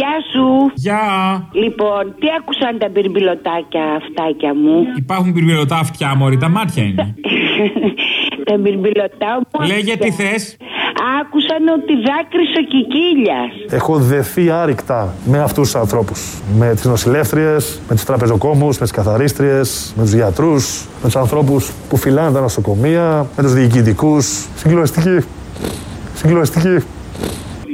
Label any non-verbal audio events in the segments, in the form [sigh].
γεια σου. Γεια. Λοιπόν, τι άκουσαν τα μπυρμπιλωτάκια αυτάκια μου; Υπάρχουν πυρπυρωτά αυτιά, Μωρή, τα μάτια είναι. [laughs] τα μπυρμπιλωτά μου. Λέγε τι θες. Άκουσαν ότι δάκρυσε ο Κικίλιας. Έχω δεθεί άρρηκτα με αυτούς τους ανθρώπους. Με τις νοσηλεύτριες, με τους τραπεζοκόμους, με τις καθαρίστριες, με τους γιατρούς, με τους ανθρώπους που φυλάνε τα νοσοκομεία, με τους διοικητικούς. Συγκλονιστική. Συγκλονιστική.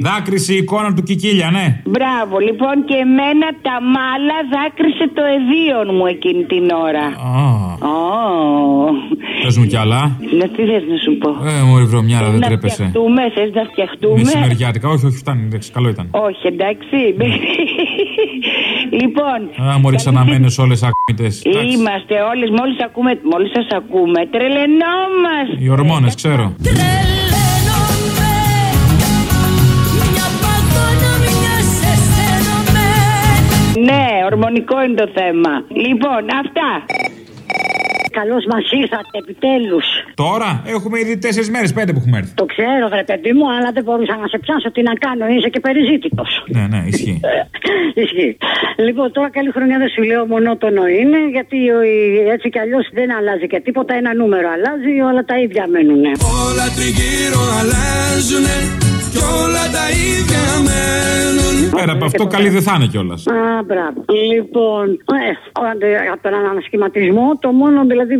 Δάκρυσε η εικόνα του Κικίλια, ναι. Μπράβο, λοιπόν και εμένα τα μάλα δάκρυσε το εδίον μου εκείνη την ώρα. Α, Ω. Πες μου κι άλλα. Να τι θες να σου πω; Ε, μωρή βρωμιάρα, δεν να τρέπεσαι. φτιαχτούμε, θες να φτιαχτούμε; Μεσημεριάτικα, όχι, όχι, φτάνει, εντάξει, καλό ήταν. Όχι, εντάξει. [laughs] λοιπόν. Α, μωρή ξαναμένες όλες άκμητες. Εντάξει. Είμαστε όλες, μόλις, ακούμε, μόλις σας ακούμε, τρελαινόμαστε. Οι ορμόνες, ξέρω. Τρελαίνομαι Ναι, ορμονικό είναι το θέμα. Λοιπόν, αυτά. Καλώς μας ήρθατε, επιτέλους. Τώρα έχουμε ήδη τέσσερις μέρες, πέντε που έχουμε έρθει. Το ξέρω, βρε παιδί μου, αλλά δεν μπορούσα να σε πιάσω. Τι να κάνω, είσαι και περιζήτητος. Ναι, ναι, ισχύει. Ισχύει. Λοιπόν, τώρα καλή χρονιά δεν σου λέω μονότονο είναι, γιατί ο- έτσι κι αλλιώς δεν αλλάζει και τίποτα. Ένα νούμερο αλλάζει, όλα τα ίδια μένουν. Όλα τριγύρω αλλάζουνε κι όλα τα ίδια μένουν. Πέρα από αυτό, καλή δεν θα είναι κιόλας. Α, μπράβο. Λοιπόν, ε, αντε- από τον ανασχηματισμό, το μόνο δηλαδή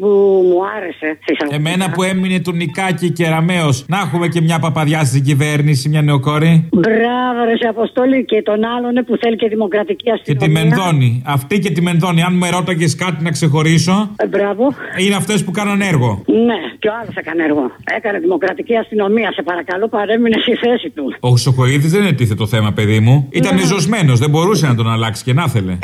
που μου άρεσε. συσσαγωγικά, Εμένα που έμεινε του Νικάκη και Ραμαίο, να έχουμε και μια παπαδιά στην κυβέρνηση, μια νεοκόρη. Μπράβο, ρε σε Αποστόλη και τον άλλον ε, που θέλει και δημοκρατική Και αστυνομία. τη Μενδώνη. Αυτή και τη Μενδώνη. Αν με ρώταγες κάτι να ξεχωρίσω, Ε, μπράβο. είναι αυτές που κάναν έργο. Ναι, και ο άλλος έκανε έργο. Έκανε δημοκρατική αστυνομία. Σε παρακαλώ, παρέμεινε στη θέση του. Ο Χρυσοκοίδη δεν ετίθε το θέμα, παιδί μου. Ήταν ζωσμένος, δεν μπορούσε να τον αλλάξει και να θέλε.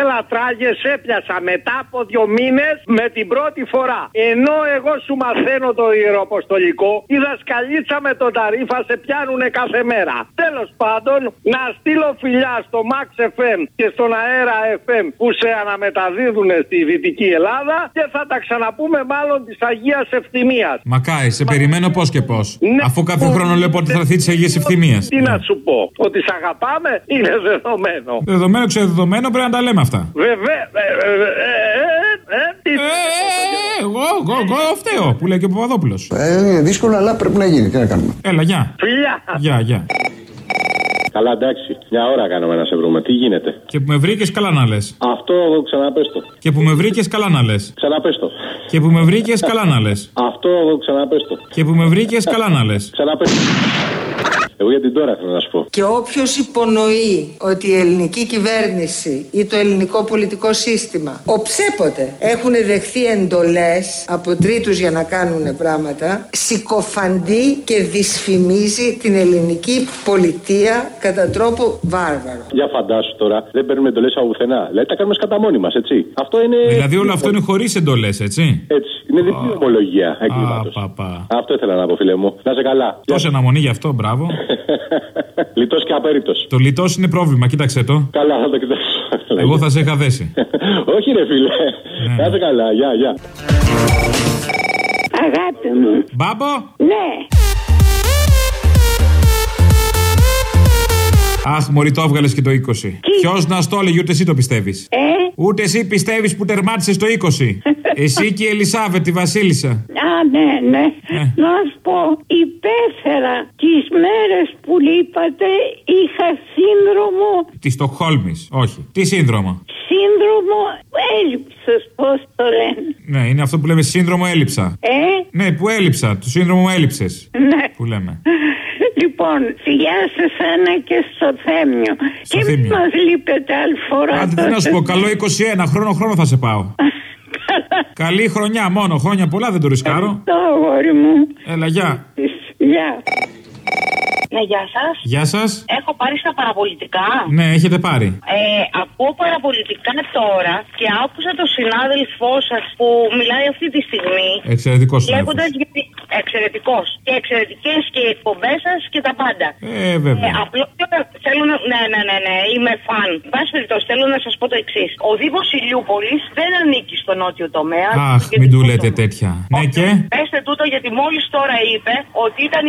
Έλα τράγε, έπιασα μετά από δύο μήνες με την πρώτη φορά. Ενώ εγώ σου μαθαίνω το ιεροποστολικό, η δασκαλίτσα με τον ταρίφα σε πιάνουνε κάθε μέρα. Τέλος πάντων, να στείλω φιλιά στο Max FM και στον Αέρα FM που σε αναμεταδίδουν στη Δυτική Ελλάδα και θα τα ξαναπούμε μάλλον της Αγίας Ευθυμίας. Μακάι, σε περιμένω πώς και πώς. Ναι. Αφού κάθε χρόνο λέω πότε θα έρθει της Αγίας Ευθυμίας. Τι να σου πω, ότι σε αγαπάμε είναι δεδομένο. Δεδομένο, ξεδεδομένο πρέπει να τα λέμε αυτά. Βέβαια. ε, ε, ε, ε, ε, τι- Ε, ε, εγώ, εγώ, εγώ φταίω που λέει και ο Παπαδόπουλος. Ε, είναι δύσκολο, αλλά πρέπει να γίνει. Τι να κάνουμε; Έλα, γεια. Φιλιά. Γεια, γεια. Καλά, εντάξει. Μια ώρα κάναμε να σε βρούμε. Τι γίνεται; Και που με βρήκες, καλά να λες. Αυτό ξαναπες το. Και που με βρήκες, καλά να λες. Ξαναπες το. Και που με βρήκες, καλά να λες. Αυτό ξαναπες το. Και που με βρήκες, καλά να λες. Ξαναπες το. Εγώ για την τώρα θέλω να σου πω. Και όποιος υπονοεί ότι η ελληνική κυβέρνηση ή το ελληνικό πολιτικό σύστημα οψέποτε έχουν δεχθεί εντολές από τρίτους για να κάνουν πράγματα συκοφαντεί και δυσφημίζει την ελληνική πολιτεία κατά τρόπο βάρβαρο. Για φαντάσου τώρα, δεν παίρνουμε εντολές από πουθενά. Δηλαδή τα κάνουμε κατά μόνοι μας, έτσι. Αυτό είναι. Δηλαδή όλο αυτό είναι χωρίς εντολές, έτσι; Έτσι. Είναι διπλή ομολογία εγκλήματο. παπα. Αυτό ήθελα να πω, φίλε μου. Να σε καλά. Τόση αναμονή γι' αυτό, μπράβο. [laughs] Λιτός και απέριτος. Το λιτός είναι πρόβλημα, κοίταξε το. Καλά, θα το κοιτάξω. Εγώ θα σε είχα δέσει. [laughs] Όχι, ρε φίλε. Ναι, Να σε καλά. Γεια, γεια. Αγάπη μου. Μπάμπο! Ναι. Αχ, Μωρή, το έβγαλες και το 20. Ποιος να στο έλεγε, ούτε εσύ το πιστεύεις. Ε, Ούτε εσύ πιστεύεις που τερμάτισες το 20. [laughs] εσύ και η Ελισάβετ, τη Βασίλισσα. α, ναι, ναι. Ε. Να σου πω, υπέφερα τις μέρες που λείπατε είχα σύνδρομο, Τη Στοκχόλμη. Όχι. Τι σύνδρομο; σύνδρομο έλλειψης, πώς το λένε. Ναι, είναι αυτό που λέμε σύνδρομο έλλειψα. Ε, Ναι, που έλειψα. Το σύνδρομο έλλειψε. ναι. Που λέμε. [laughs] Λοιπόν, φιλιά σε σένα και στο Θέμιο. Και μην Θέμιο. μας λείπετε άλλη φορά. Άντε, τι να σου πω, καλό 21. Χρόνο, χρόνο θα σε πάω. [laughs] Καλή χρονιά μόνο. Χρόνια πολλά δεν το ρισκάρω. Το αγόρι μου. Έλα, γεια. Γεια. Ναι, γεια σας. Γεια σας. Έχω πάρει στα παραπολιτικά. Ναι, έχετε πάρει. Ε, ακούω παραπολιτικά τώρα και άκουσα τον συνάδελφό σας που μιλάει αυτή τη στιγμή. Εξαιρετικός Λέγοντας συνάδελφο. γιατί. Εξαιρετικός. Και εξαιρετικές και οι εκπομπές σας και τα πάντα. Ε, βέβαια. απλώς θέλω θέλω να. Ναι, ναι, ναι, ναι, είμαι φαν. Εν πάση περιπτώσει, θέλω να σας πω το εξής. Ο Δήμος Ηλιούπολης δεν ανήκει στο νότιο τομέα. Αχ, μην του λέτε τέτοια. Ναι και; Πέστε τούτο γιατί μόλις τώρα είπε ότι ήταν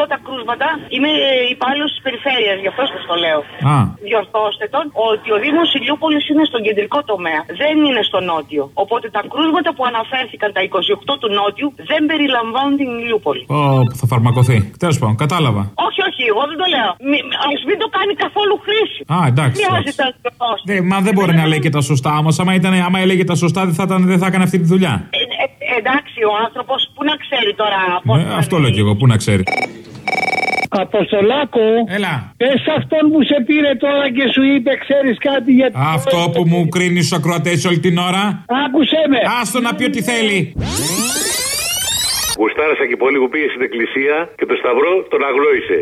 28 τα κρούσματα. Είμαι υπάλληλος της περιφέρειας, γι' αυτό σας το λέω. Α. Διορθώστε τον ότι ο Δήμος Ηλιούπολης είναι στον κεντρικό τομέα. Δεν είναι στο νότιο. Οπότε τα κρούσματα που αναφέρθηκαν τα 28 του νότιου δεν περιλαμβάνουν την Ηλιούπολη. Ω, που θα φαρμακοθεί. Τέλος πάντων, κατάλαβα. Όχι, όχι, εγώ δεν το λέω. Μη, ας μην το κάνει καθόλου χρήση. Α, εντάξει. Χρειάζεται να το διορθώσει. Ναι, μα δεν μπορεί να λέει και τα σωστά. Όμως, άμα, ήταν, άμα έλεγε τα σωστά, δεν θα, ήταν, δεν θα έκανε αυτή τη δουλειά. Ε, ε, εντάξει, ο άνθρωπος που να ξέρει τώρα. πώς Ε, να αυτό είναι. λέω κι εγώ, πού να ξέρει. Αποστολάκο, Έλα. πες αυτόν που σε πήρε τώρα και σου είπε, ξέρεις κάτι για Αυτό που μου κρίνεις στου ακροατές όλη την ώρα. Άκουσέ με. Άστο να πει ό,τι θέλει. Γουστάρασα και πολύ που πήγε στην εκκλησία και το σταυρό τον αγλόησε.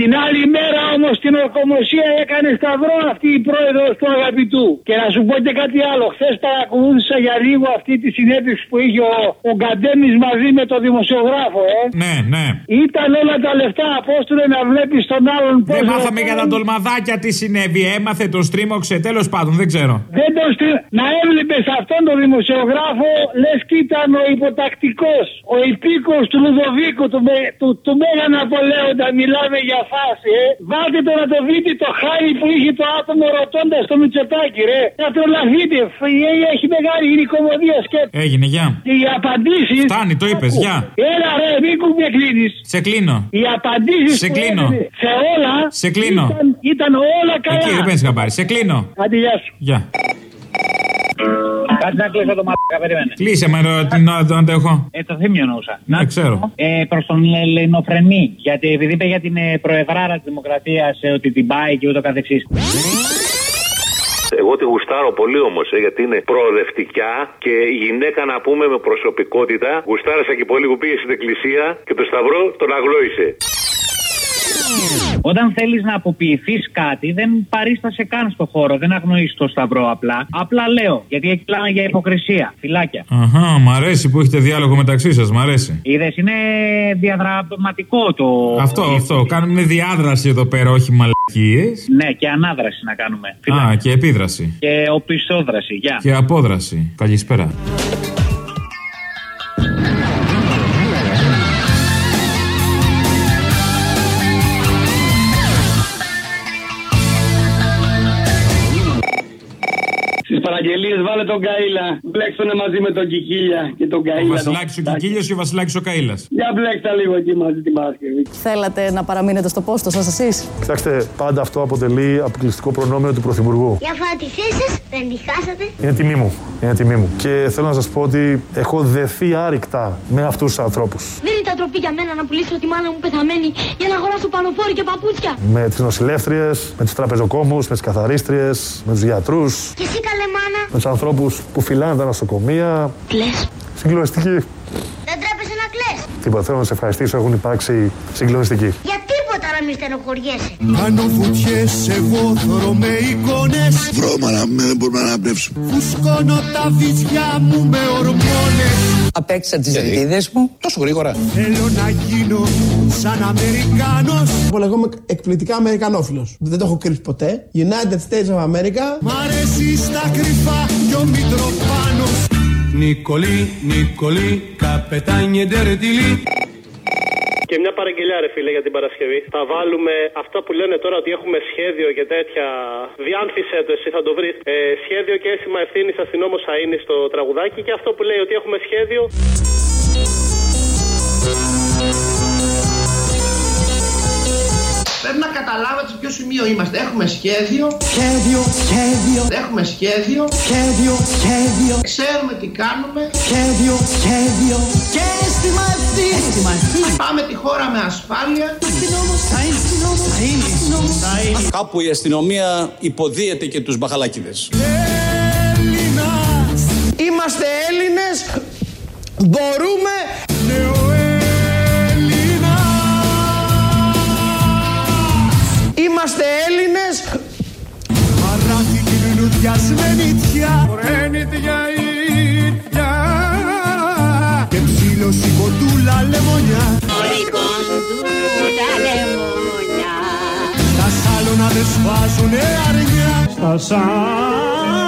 Την άλλη μέρα όμως στην ορκομοσία έκανε σταυρό αυτή η πρόεδρος του αγαπητού. Και να σου πω και κάτι άλλο. Χθες παρακολούθησα για λίγο αυτή τη συνέντευξη που είχε ο, ο Γκαντέμις μαζί με τον δημοσιογράφο, ε. Ναι, ναι. Ήταν όλα τα λεφτά, απόστολε να βλέπεις τον άλλον πώς. Δεν μάθαμε για τα τολμαδάκια τι συνέβη. Έμαθε, τον στρίμωξε. Τέλος πάντων, δεν ξέρω. Δεν τον στρι... Να έβλεπες αυτόν τον δημοσιογράφο, λες και ήταν ο υποτακτικός, ο υπήκος του Λουδοβίκου, του, με... του, του Μέγα Ναπολέοντα. Μιλάμε για φάση, ε. Βάλτε το να το δείτε το χάρι που είχε το άτομο ρωτώντας το Μητσοτάκι, ρε. Να τρελαθείτε. Φ- Έχει μεγάλη γυναικομοδία σκέψη. Έγινε, γεια. Και οι απαντήσει. Φτάνει, το είπες, γεια. Έλα, ρε, μην κουμπί κλείνει. Σε κλείνω. Οι απαντήσεις. Σε κλείνω. Σε όλα. Σε κλείνω. Ήταν, ήταν όλα καλά. Εκεί δεν παίρνει χαμπάρι. Σε κλείνω. Άντε, γεια σου. Γεια. Κάτσε να κλείσω το μαλάκα, περίμενε. Κλείσε με ρο- την ώρα του αντέχω. Ε, το θύμιο εννοούσα. Ναι, ξέρω. Ε, προς τον Ελληνοφρενή. Γιατί επειδή είπε για την ε, προεδράρα της Δημοκρατίας ότι την πάει και ούτω καθεξής. Εγώ τη γουστάρω πολύ όμως, γιατί είναι προοδευτικά και η γυναίκα να πούμε με προσωπικότητα. Γουστάρασα και πολύ που πήγε στην εκκλησία και το σταυρό τον αγλόησε. Όταν θέλεις να αποποιηθείς κάτι, δεν παρίστασε καν στο χώρο. Δεν αγνοείς το σταυρό απλά. Απλά λέω. Γιατί εκεί μιλάμε για υποκρισία. Φυλάκια. Αχά, μ' αρέσει που έχετε διάλογο μεταξύ σας, μ' αρέσει. Είδες, είναι διαδραματικό το. Αυτό, αυτό. Κάνουμε διάδραση εδώ πέρα, όχι μαλακίες. Ναι, και ανάδραση να κάνουμε. Α, και επίδραση. Και οπισθόδραση. Γεια. Και απόδραση. Καλησπέρα. Στι παραγγελίε βάλε τον Καήλα. Μπλέξτονε μαζί με τον Κικίλια και τον Ο Καήλα. Βασιλάκης ο Κικίλιος και ο Βασιλάκης ο Καήλα. Για μπλέξτα λίγο εκεί μαζί τη Παρασκευή. Θέλατε να παραμείνετε στο πόστο σας εσείς; Κοιτάξτε, πάντα αυτό αποτελεί αποκλειστικό προνόμιο του Πρωθυπουργού. Για φορά τη θέση σας, δεν τη χάσατε. Είναι τιμή μου. Είναι τιμή μου. Και θέλω να σας πω ότι έχω δεθεί άρρηκτα με αυτούς τους ανθρώπους. Δεν ήταν τροπή για μένα να πουλήσω τη μάνα μου πεθαμένη για να αγοράσω πανοφόρη και παπούτσια. Με τις νοσηλεύτριες, με τους τραπεζοκόμους, με τις καθαρίστριες, με τους γιατρούς, Και εσύ καλέ μάνα. Με τους ανθρώπους που φυλάνε τα νοσοκομεία. Κλαις. Συγκλονιστική. Δεν τρέπεσαι να κλαις. Τίποτα. Θέλω να σε ευχαριστήσω. Έχουν υπάρξει συγκλονιστικοί. Για τίποτα να μην στενοχωριέσαι. Κάνω βουτιές σε βόθρο με εικόνες Βρώμα να δεν μπορούμε να αναπνεύσουμε Φουσκώνω τα βυζιά μου με ορμόνες Απέξα τις ρητίδες μου τόσο γρήγορα. Θέλω να γίνω σαν Αμερικάνος Εγώ λέγομαι εκπληκτικά Αμερικανόφιλος. Δεν το έχω κρύψει ποτέ. United States of America. Μ' αρέσει στα κρυφά κι ο Μητροπάνος Νικολή, Νικολή, καπετάνιε ντερετιλή Και μια παραγγελιά, ρε φίλε, για την Παρασκευή. Θα βάλουμε αυτά που λένε τώρα ότι έχουμε σχέδιο και τέτοια. Διάνθησε το, εσύ θα το βρεις. Ε, σχέδιο και αίσθημα ευθύνης αστυνόμος θα είναι στο τραγουδάκι. Και αυτό που λέει ότι έχουμε σχέδιο. Πρέπει να καταλάβετε σε ποιο σημείο είμαστε. Έχουμε σχέδιο. Σχέδιο, σχέδιο, Έχουμε σχέδιο. σχέδιο, σχέδιο, Ξέρουμε τι κάνουμε. σχέδιο, σχέδιο και αίσθημα ευθύνη. Πάμε τη χώρα με ασφάλεια. Θα είναι, θα είναι, θα είναι. Κάπου η αστυνομία υποδίεται και τους μπαχαλάκιδες. Έλληνας, Είμαστε Έλληνες. Μπορούμε. σμενίτια Ρένιτια ήρτια Και ψήλο η κοντούλα λεμονιά. Η κοντούλα λεμονιά. Τα σάλωνα δε σφάζουνε αρνιά. Στα σάλωνα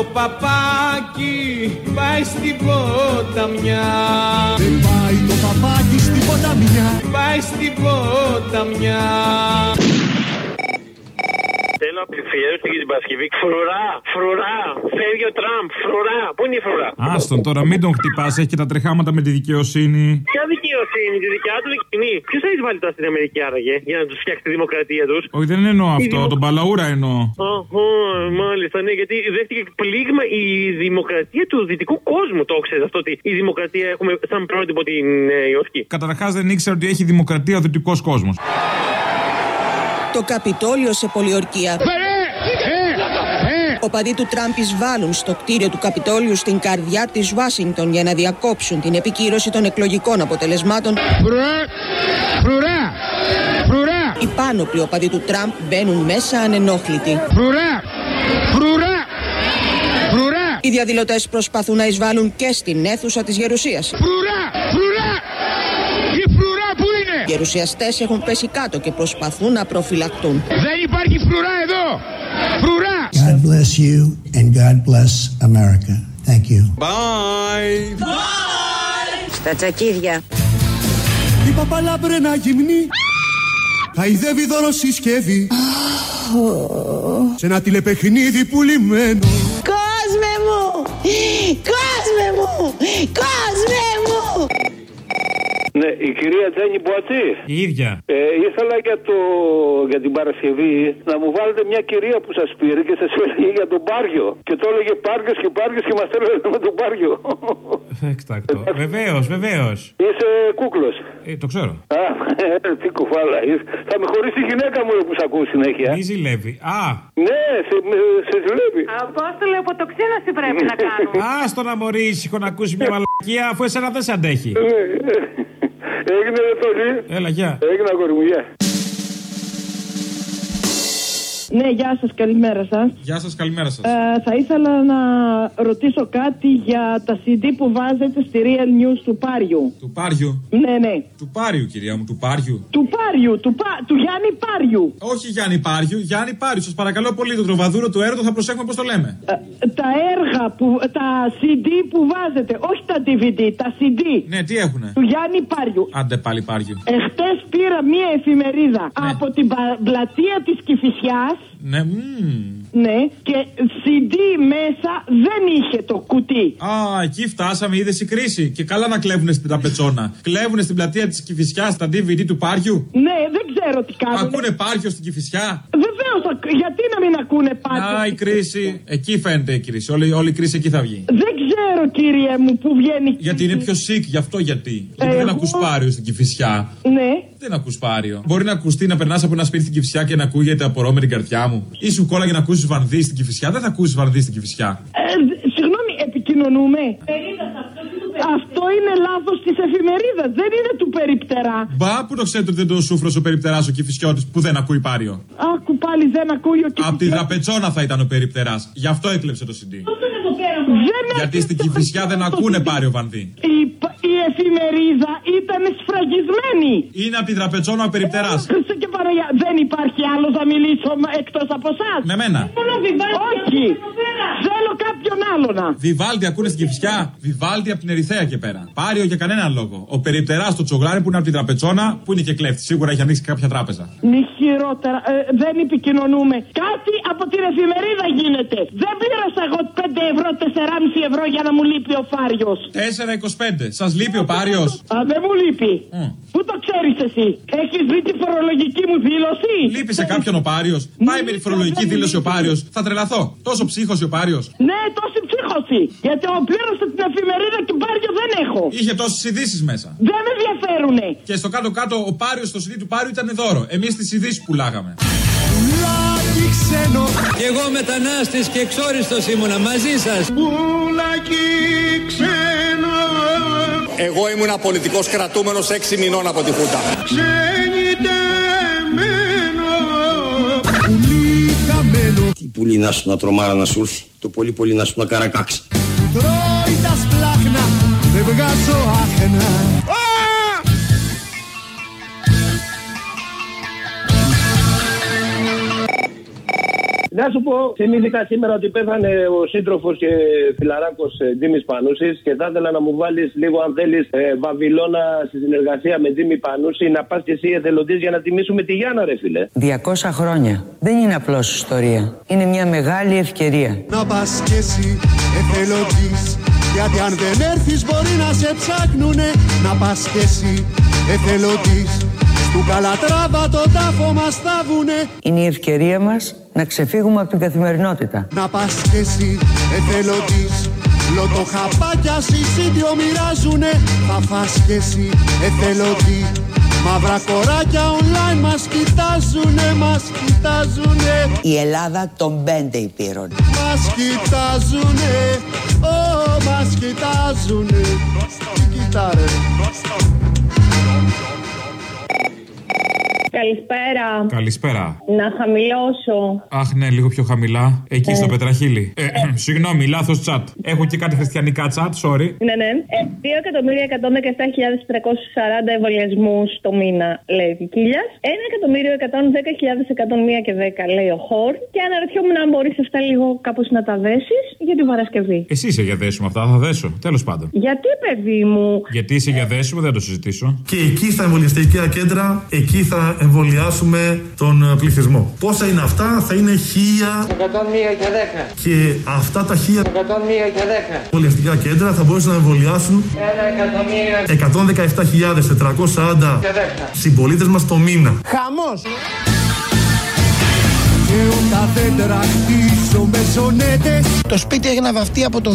Το παπάκι πάει στην ποταμιά Δεν πάει το παπάκι στην ποταμιά Πάει στην ποταμιά Θέλω αφιέρωση για την Παρασκευή. Φρουρά, φρουρά. Φεύγει ο Τραμπ. Φρουρά. Πού είναι η φρουρά; Άστον τώρα, μην τον χτυπάς, έχει και τα τρεχάματα με τη δικαιοσύνη. Ποια δικαιοσύνη, τη δικιά του δικαιοσύνη. Ποιος θα εισβάλλει τώρα στην Αμερική άραγε για να τους φτιάξει τη δημοκρατία τους; Όχι, δεν εννοώ αυτό, τον Παλαούρα εννοώ. Αχω, μάλιστα, ναι, γιατί δέχτηκε πλήγμα η δημοκρατία του δυτικού κόσμου. Το ξέρεις αυτό ότι η δημοκρατία έχουμε σαν πρότυπο την Νέα Υόρκη. Καταρχάς δεν ήξερα ότι έχει δημοκρατία ο δυτικός κόσμος. Το Καπιτόλιο σε πολιορκία. Οπαδοί του Τραμπ εισβάλλουν στο κτίριο του Καπιτόλιου στην καρδιά της Ουάσιγκτον για να διακόψουν την επικύρωση των εκλογικών αποτελεσμάτων. Φρουρά! Φρουρά! Οι πάνωπλοι οπαδοί του Τραμπ μπαίνουν μέσα ανενόχλητοι. Φρουρά! Φρουρά! Φρουρά! Οι διαδηλωτές προσπαθούν να εισβάλλουν και στην αίθουσα της Γερουσίας. Φρουρά! Φρουρά! Η φρουρά που είναι! Οι γερουσιαστές έχουν πέσει κάτω και προσπαθούν να προφυλακτούν. Δεν υπάρχει φρουρά εδώ! Φρουρά! God bless you and God bless America. Thank you. Bye! Στα τσακίδια. Η παπαλάμπρενα γυμνή Χαϊδεύει δώρο συσκευή Σε ένα τηλεπαιχνίδι πουλημένο Κόσμε μου! Κόσμε μου! Κόσμε μου! Ναι, η κυρία Τζένι Μποατζή. Η ίδια. Ε, ήθελα για, το, για την Παρασκευή να μου βάλετε μια κυρία που σας πήρε και σας έλεγε για τον Πάριο. Και το έλεγε Πάριο και Πάριο και μας έλεγε με τον Πάριο. Εκτάκτο. Βεβαίως, βεβαίως. Είσαι κούκλος. Ε, το ξέρω. Α, ε, τι κουφάλα. είσαι. Θα με χωρίσει η γυναίκα μου ρε, που σε ακούω συνέχεια. Τι ζηλεύει. Α, Ναι, σε, με- σε ζηλεύει. Απόστολε, αποτοξίνωση πρέπει να [laughs] κάνουμε. άστο να μωρεί ήσυχο να ακούσει μια μαλακία αφού εσένα δεν σε αντέχει. Έγινε ρε Τόλι. Έλα, γεια. Έγινε αγόρι μου, γεια. Ναι, γεια σας, καλημέρα σας. Γεια σας, καλημέρα σας. Ε, θα ήθελα να ρωτήσω κάτι για τα CD που βάζετε στη Real News του Πάριου. Του Πάριου; Ναι, ναι. Του Πάριου, κυρία μου, του Πάριου. Του Πάριου, του, πα, του Γιάννη Πάριου. Όχι Γιάννη Πάριου, Γιάννη Πάριου. Σας παρακαλώ πολύ, το τροβαδούρο του έρωτο θα προσέχουμε πώς το λέμε. Ε, τα έργα, που, τα CD που βάζετε, όχι τα DVD, τα CD Ναι, τι έχουνε; του Γιάννη Πάριου. Άντε πάλι Πάριου. Εχθές πήρα μία εφημερίδα από την πα- πλατεία της Κηφισιάς Ναι, μμμ. ναι, και CD μέσα δεν είχε το κουτί. Α, εκεί φτάσαμε, είδες η κρίση. Και καλά να κλέβουνες στην ταπετσόνα. Κλέβουνες στην πλατεία της Κυφυσιάς τα DVD του Πάριου. Ναι, δεν ξέρω τι κάνουν. Ακούνε Πάριο στην Κυφυσιά; Βεβαίω, γιατί να μην ακούνε πάντα. Α, η κρίση. Εκεί φαίνεται η κρίση. Όλη, όλη η κρίση εκεί θα βγει. Δεν ξέρω, κύριε μου, που βγαίνει. Γιατί είναι πιο sick, γι' αυτό γιατί. Γιατί δεν εγώ- ακούς Πάριο στην Κυφυσιά. Ναι. Δεν ακούς Πάριο. Μπορεί να ακουστεί να περνάς από ένα σπίτι στην Κυφυσιά και να ακούγεται απορώ με την καρδιά μου. Ή σου κόλλαγε να ακούσεις βανδύ στην Κυφυσιά. Δεν θα ακούσεις βανδύ στην Κυφυσιά. Ε, δ- συγγνώμη, επικοινωνούμε. Αυτό είναι λάθος της εφημερίδας, δεν είναι του περιπτερά. Μπα που το ξέρετε ότι δεν το σούφρο ο περιπτεράς ο Κυφυσιώτη που δεν ακούει Πάριο. Άκου πάλι δεν ακούει ο Απ' την τραπετσόνα θα ήταν ο περιπτεράς. Γι' αυτό έκλεψε το CD. Δεν Γιατί στην Κυφυσιά δεν ακούνε Πάριο βανδύ. η, π- η εφημερίδα ήταν σφραγισμένη. Είναι από την τραπετσόνα ο περιπτεράς. Χριστέ και Παναγιά, δεν υπάρχει άλλο να μιλήσω εκτός από εσάς. Με μένα. Όχι. Θέλω κάποιον άλλο να. Βιβάλτι ακούνε στην Κυφυσιά. Βιβάλτι από την Ερυθέα και πέρα. Πάριο για κανέναν λόγο. Ο περιπτεράς στο τσογλάρι που είναι από την τραπετσόνα που είναι και κλέφτης. Σίγουρα έχει ανοίξει κάποια τράπεζα. Μη χειρότερα, ε, δεν επικοινωνούμε. Κάτι από την εφημερίδα γίνεται. Δεν πλήρωσα εγώ 5 ευρώ, 4,5 ευρώ για να μου λείπει ο Φάριος. 4,25. Σας λείπει ο Πάριος; Α, δεν μου λείπει. Πού το ξέρεις εσύ, Έχεις δει τη φορολογική μου δήλωση; Λείπει σε κάποιον ο Πάριος. Πάει με τη φορολογική δήλωση ο Πάριος. Θα τρελαθώ. Τόσο ψύχωση ο Πάριος. Ναι, τόση ψύχωση. Γιατί ο πλήρωσα την εφημερίδα και Πάριο δεν έχω. Είχε τόσες ειδήσεις μέσα. Δεν με ενδιαφέρουνε. Και στο κάτω-κάτω ο Πάριος στο CD του Πάριου ήταν δώρο. Εμείς τις ειδήσεις πουλάγαμε. Πουλάκι ξένο Κι εγώ μετανάστης και εξόριστος ήμουνα μαζί σας. Πουλάκι ξένο Εγώ ήμουν πολιτικός κρατούμενος 6 μηνών από τη Χούτα. Ξενιτεμένο Πουλί χαμένο Τι πουλί να σου να τρομάρα να σου έρθει. Το πολύ πολύ να σου να καρακάξει. τρώει τα σπλάχνα δεν βγάζω άχνα Να σου πω, θυμήθηκα σήμερα ότι πέθανε ο σύντροφος και φιλαράκος Τζίμι Πανούσης και θα ήθελα να μου βάλεις λίγο, αν θέλεις, ε, Βαβυλώνα στη συνεργασία με Τζίμι Πανούση να πας και εσύ εθελοντής για να τιμήσουμε τη Γιάννα, ρε φίλε. 200 χρόνια. Δεν είναι απλώς ιστορία. Είναι μια μεγάλη ευκαιρία. Να πας και εσύ εθελοντής γιατί αν δεν έρθεις μπορεί να σε ψάχνουνε Να πας και εσύ εθελοντής Του Καλατράβα το τάφο μας θάβουνε Είναι η ευκαιρία μας να ξεφύγουμε από την καθημερινότητα. Να πας και εσύ εθελοντής. Λοτοχαπάκια συσίδιο μοιράζουνε. Θα φας και εσύ εθελοντή. Μαύρα κοράκια online μας κοιτάζουνε, μας κοιτάζουνε. Η Ελλάδα των πέντε υπήρων. Μας κοιτάζουνε, ω, μας κοιτάζουνε. Τι κοιτάρε Καλησπέρα. Καλησπέρα. Να χαμηλώσω. Αχ, ναι, λίγο πιο χαμηλά. Εκεί Ε. στο πετραχίλι. Ε, [clears throat] συγγνώμη, λάθος τσάτ. Έχω και κάτι χριστιανικά τσάτ, sorry. Ναι, ναι. Ε, 2.117.340 εμβολιασμούς το μήνα, λέει ο Κικίλια. 1.110.101 και 10, λέει ο Χορ. Και αναρωτιόμουν αν μπορείς αυτά λίγο κάπως να τα δέσεις για την Παρασκευή. Εσύ είσαι για δέσιμο αυτά, θα δέσω. Τέλος πάντων. Γιατί, παιδί μου, Γιατί είσαι για δέσιμο, δεν το συζητήσω. Και εκεί στα εμβολιαστικά κέντρα, εκεί θα εμβολιάσουμε τον ε, πληθυσμό. Πόσα είναι αυτά, θα είναι χίλια 101 και 10. και αυτά τα χίλια 101 και 10. εμβολιαστικά κέντρα θα μπορούσαν να εμβολιάσουν 117.440 συμπολίτες μας το μήνα. Χαμός Και όταν δεν τρακτήσω με ζωνέτες Το σπίτι έγινε βαφτεί από το 2007.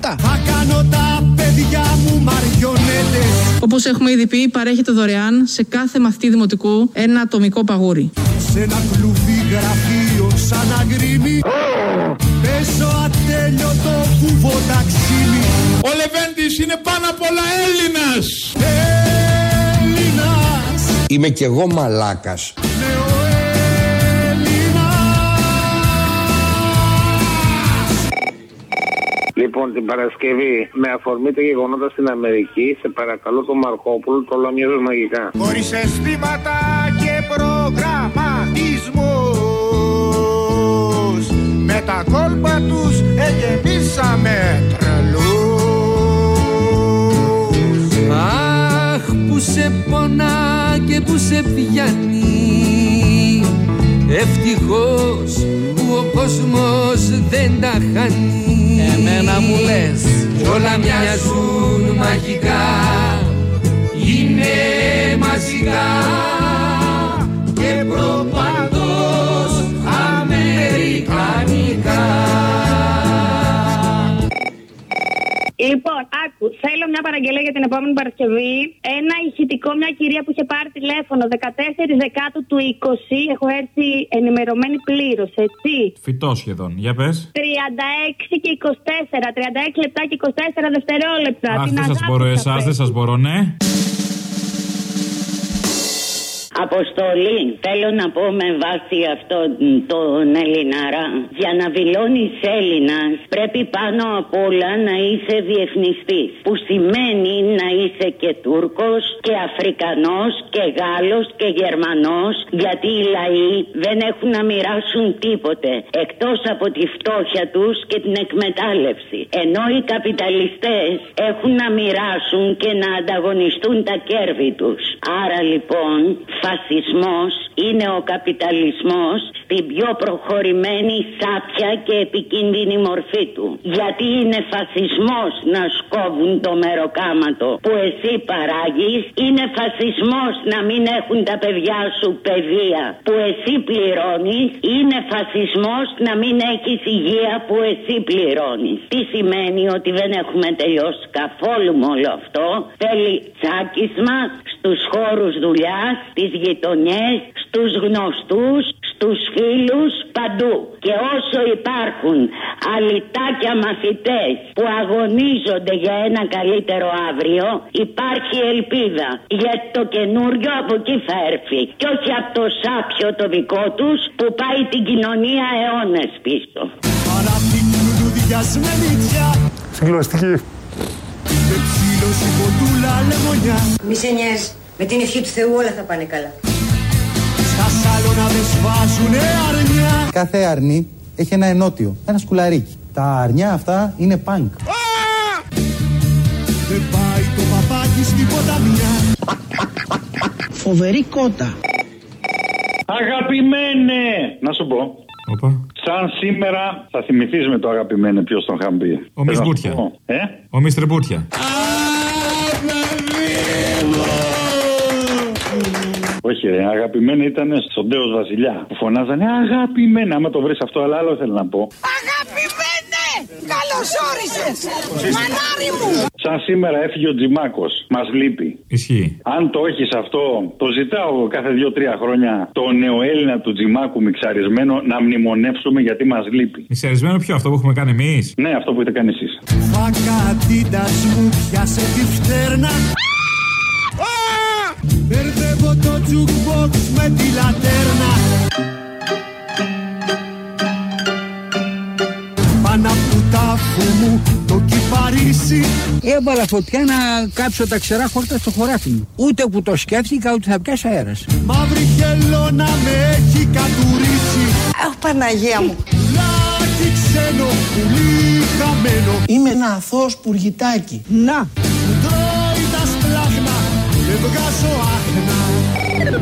Θα κάνω τα παιδιά μου μαριονέτες Όπως έχουμε ήδη πει, παρέχεται δωρεάν σε κάθε μαθητή δημοτικού ένα ατομικό παγούρι. Σε ένα κλουβί γραφείο σαν αγκρίμι Παίζω ατέλειωτο βουβό ταξίμι Ο Λεβέντης είναι πάνω απ' όλα Έλληνας. Έλληνας Είμαι κι εγώ μαλάκας. Λοιπόν, την Παρασκευή, με αφορμή τα γεγονότα στην Αμερική, σε παρακαλώ τον Μαρκόπουλο, το λαμιάζω μαγικά. Χωρίς αισθήματα και προγραμματισμούς. Με τα κόλπα τους εγεμίσαμε τρελούς. Αχ που σε πονά και που σε πιάνει. Ευτυχώς που ο κόσμος δεν τα χάνει Εμένα μου λες. Κι όλα μοιάζουν μαγικά. Είναι μαζικά θέλω μια παραγγελία για την επόμενη Παρασκευή. Ένα ηχητικό, μια κυρία που είχε πάρει τηλέφωνο 14 Δεκάτου του 20. Έχω έρθει ενημερωμένη πλήρως, έτσι. Φυτό σχεδόν. Για πες. 36 και 24. 36 λεπτά και 24 δευτερόλεπτα. Αχ, Την δεν σας αγάπη μπορώ σας εσάς, έχω. δεν σας μπορώ, ναι. Αποστολή, θέλω να πω με βάση αυτό τον Ελληναρά. Για να δηλώνεις Έλληνας, πρέπει πάνω απ' όλα να είσαι διεθνιστής. Που σημαίνει να είσαι και Τούρκος και Αφρικανός και Γάλλος και Γερμανός. Γιατί οι λαοί δεν έχουν να μοιράσουν τίποτε εκτός από τη φτώχεια τους και την εκμετάλλευση. Ενώ οι καπιταλιστές έχουν να μοιράσουν και να ανταγωνιστούν τα κέρδη τους. Άρα λοιπόν φασισμός είναι ο καπιταλισμός στην πιο προχωρημένη σάπια και επικίνδυνη μορφή του. Γιατί είναι φασισμός να σκόβουν το μεροκάματο που εσύ παράγεις, είναι φασισμός να μην έχουν τα παιδιά σου παιδεία που εσύ πληρώνεις, είναι φασισμός να μην έχεις υγεία που εσύ πληρώνεις. Τι σημαίνει ότι δεν έχουμε τελειώσει καθόλου με όλο αυτό; Θέλει τσάκισμα στους χώρους δουλειάς, στις γειτονιές, στους γνωστούς, στους φίλους, παντού. Και όσο υπάρχουν αλυτάκια μαθητές που αγωνίζονται για ένα καλύτερο αύριο, υπάρχει ελπίδα. Γιατί το καινούριο από εκεί θα έρθει. Και όχι από το σάπιο το δικό τους που πάει την κοινωνία αιώνες πίσω. Παρά την λουλούδια με νύχια Συγκλονιστική. Με ψήλωση κοντούλα λεμονιά Μη σε νοιάζει. Με την ευχή του Θεού όλα θα πάνε καλά. Στα σάλωνα δεν σβάζουνε αρνιά Κάθε αρνί έχει ένα ενότιο, ένα σκουλαρίκι. Τα αρνιά αυτά είναι πανκ. Δεν πάει το παπάκι στην ποταμιά Φοβερή κότα. Αγαπημένε! Να σου πω. Οπα. Σαν σήμερα θα θυμηθείς με το αγαπημένε ποιος τον είχαν πει. Ο Μις Θέλω να Μπούρτια. σου πω. Ε; Ο Μίστρε Όχι ρε, αγαπημένε ήταν στον Τέος Βασιλιά που φωνάζανε αγαπημένε. Άμα το βρεις αυτό, αλλά άλλο θέλω να πω. Αγαπημένε! Καλώς όρισες! Μανάρι μου! Σαν σήμερα έφυγε ο Τζιμάκος. Μας λείπει. Ισχύει. Αν το έχεις αυτό, το ζητάω κάθε δύο-τρία χρόνια το νεοέλληνα του Τζιμάκου μιξαρισμένο να μνημονεύσουμε γιατί μας λείπει. Μισερισμένο ποιο αυτό που έχουμε κάνει εμείς; Ναι, αυτό που έχετε κάνει εσείς. Φακατίτας μου πιάσε τη φτέρνα Μπερδεύω το jukebox με τη λατέρνα Πάνω απ' του τάφου μου το κυπαρίσι Έβαλα φωτιά να κάψω τα ξερά χόρτα στο χωράφι μου. Ούτε που το σκέφτηκα ότι θα πιάσει αέρας. Μαύρη χελώνα με έχει κατουρίσει Αχ, Παναγία μου. Λάκι ξένο, πουλί χαμένο Είμαι ένα αθώος πουργητάκι. Να! Μου τρώει τα σπλάχνα, δεν βγάζω άχνα